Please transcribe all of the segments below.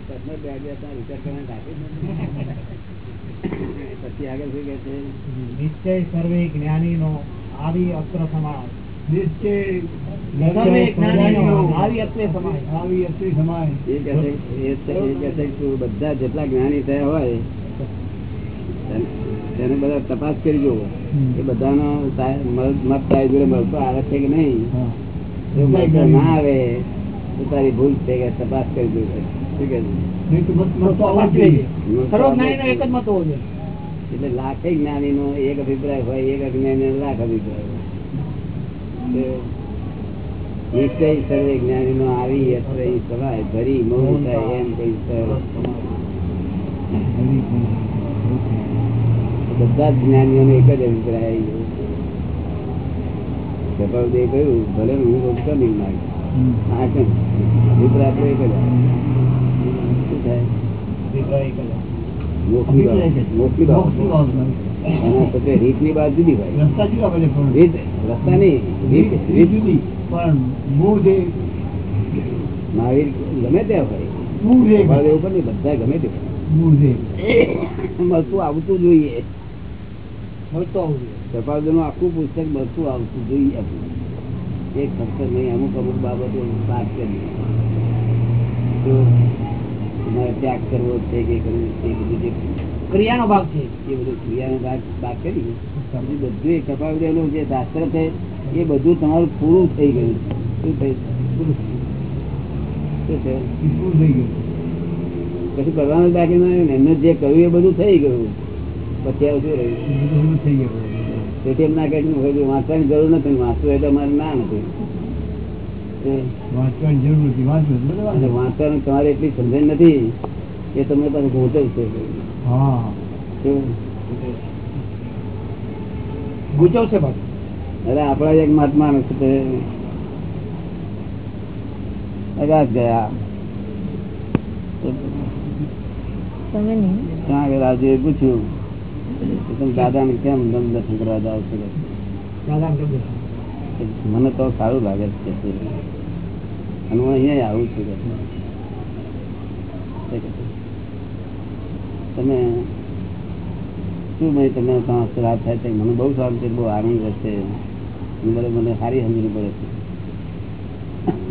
તમને એક personal bag વિચાર કરવાનું રાખી જ નથી. પછી આગળ શું કે છે નિશ્ચય સર્વે જ્ઞાનીનો આવી અત્ર સમાજ નિશ્ચય સર્વે જ્ઞાનીનો આવી અત્રે સમાજ આવી અત્રે સમાય એ કહે છે એ છે- એ કહે છે કે બધા જેટલા જ્ઞાની થયા હોય તેને- તેને બધા તપાસ કરી જુઓ એ બધાનો સા- મત મત તારી જોડે મળતો આવે છે કે નહીં હા. જો મળતો ના આવે તો તારી ભૂલ છે કે તપાસ કરી જુઓ શું કહે છે? નહીં તો મત- મત તો આવવો જ જોઈએ. એટલે લાખે જ્ઞાની નો એક અભિપ્રાય હોય એક અજ્ઞાની લાખ અભિપ્રાય હોય. નિશ્ચય સર્વે જ્ઞાની નો આવી સવાય ભરી મૌન થાય એમ કઈ બધા જ જ્ઞાનીઓનો એક જ અભિપ્રાય આવી ગયો કપાલદેવે કહ્યું ભલે હું રોજ નહીં નાખ આ કેમ? અભિપ્રાય એક જ આવે. શું થાય અભિપ્રાય એક જ. મોક્ષની અભિપ્રાય એક જ. બાબત. મોક્ષની બાબત. મોક્ષની બાબત હોય. એના પછી રીતની બાજુ જુદી હોય રસ્તા જુદા પડે પણ રીત રસ્તા નહીં. રીત રીત રીત. જુદી પણ મૂળ જે મહાવીર ગમે ત્યાં હોય. મૂળ ઉપર નહીં બધા ગમે તે મળતું આવતું જોઈએ. જોઈએ. નું આખું પુસ્તક મળતું આવતું જોઈએ. આપણું. એક ફક્ત નહીં અમુક અમુક બાબતો વાત કરી. તો તમારે ત્યાગ કરવો છે કે કરવું છે બધું જે ક્રિયાનો ભાગ છે. એ બધું ક્રિયાનો ભાગ ભાગ કરી. પછી બધું એ કપાલદેવનું જે શાસ્ત્ર છે એ બધું તમારું પૂરું થઈ ગયું શું થઈ પૂરું છે ઈ પૂરું થઈ ગયું. કશું કરવાનું બાકી નહીં ને એમને જે કહ્યું એ બધું થઈ ગયું. પછી આવું શું રહ્યું? થઈ ગયું. તેથી એમ ના કહે વાંચવાની જરૂર નથી વાંચવું એટલે અમારે ના નથી. વાંચવાની જરૂર નથી વાંચવું. વાંચવાની તમારે એટલી સમજણ નથી કે તમને પાસે ગોચવ છે? ગુચવશે અરે આપણા એક મહાત્મા છે ગયા. તમે નહીં? ત્યાં રાજુએ પૂછ્યું તમે તમે દાદાને કેમ દમ દર્શન કરવા જાવ છો દાદા ને. મને તો સારું લાગે છે અને હું અહીંયા આવું છું તમે, શું ભાઈ તમે રાત થાય છે મને બહુ સારું છે, બહુ આનંદ રહેશે મને મને સારી સમજણી પડે છે.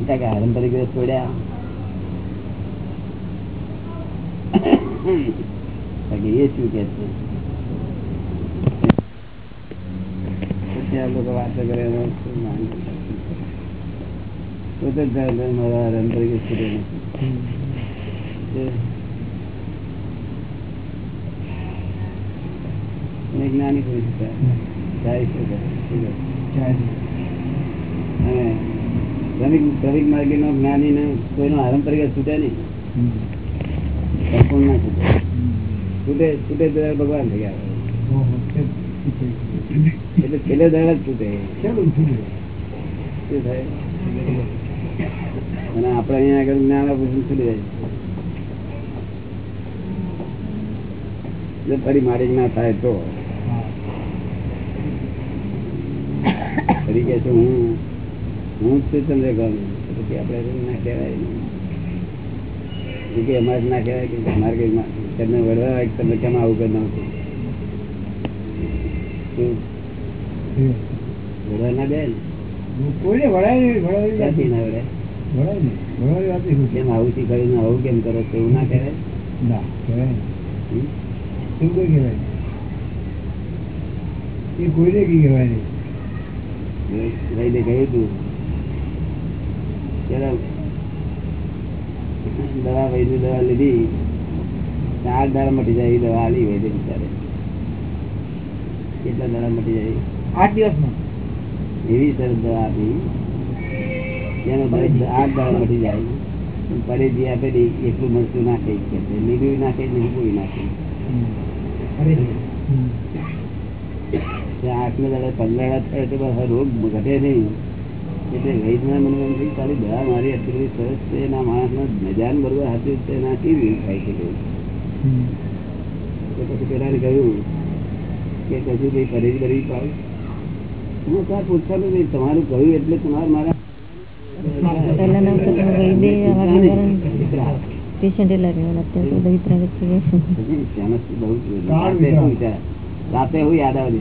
કારણ કે આરંભ તરીકે છોડ્યા. એ શું કે છે પછી આ લોકો વાતો કરે એમાં શું પોતે જ મારા આરંભ તરીકે છૂટે નથી જ્ઞાની કરે. શું કરે? ચાલે. અને શ્રમિક શ્રમિક માર્ગી નો જ્ઞાની ને કોઈનો આરંભ તરીકે છૂટે નહીં. સંપૂર્ણ ના છૂટે છૂટે છૂટે ભગવાન થઈ ગયા એટલે છેલ્લે દળ જ છૂટે. અને આપણે અહીંયા આગળ જ્ઞાન પૂછવું છૂટી જાય. ફરી મારી ના થાય તો. ફરી કે છે હું હું જ છું ચંદ્રકાંત. તો પછી આપણે ના કહેવાય કે અમારે ના કહેવાય કે મારે કઈ તમને વળવા તમે કેમ આવું કરી નાખો વળવા ના દે ને કોઈને નહીં. ક્યાંથી ના નહીં. વાત શું કેમ આવું ને આવું કેમ કરો એવું ના કહેવાય? ના, કહેવાય. એવું કોઈ કહેવાય એ કોઈને કઈ કહેવાય નહીં. ભાઈને કહ્યું હતું દવા વૈદ્ય દવા લીધી. ચાર દાડા મટી જાય એ દવા આલી વૈદ્ય બિચારે. કેટલા દાડા મટી જાય. આઠ દિવસમાં? એવી શરત દવા આપી તેનો દર્દ આઠ દાડા મટી જાય. પણ પરેજી આપેલી એટલું મરચું નાખે કે છે. લીલું નાખે ને ઊભું નાખે અરે હમ. ત્યાં આઠમે દાડા પંદર દાડા થાય તો બસ રોગ ઘટે નહીં. એટલે વૈદના મને એમ થયું તારી દવા મારી અત્યારે સરસ છે. એના માણસનો નજાન બરોબર હાથું એના કેવી થાય છે. પછી પેલાને કહ્યું કે કશું કઈ પરેજ કરવી પાડે હું ત્યાં પૂછવાનું નહીં તમારું કહ્યું એટલે તમારે મારા રાતે હું યાદ આવે?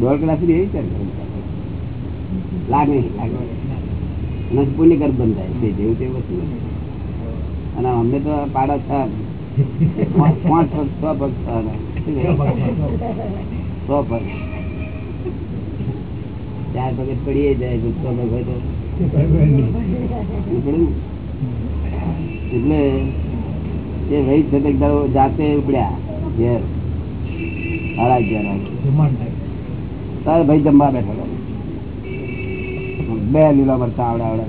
દોઢ કલાક સુધી એવી લાગે લાગે. પુણ્ય બંધાય જેવું તે વસ્તુ અને અમને તો પાડા છ પાંચ છ છ ચાર પગે પડીએ જાય છ પગ હોય તો. બરાબર નહીં. ઉપડે ને? એટલે એ રહી છે જાતે ઉપડ્યા ઘેર સાડા અગિયાર તારે ભાઈ જમવા બેઠા બે લીલા મરચા આવડા આવડા.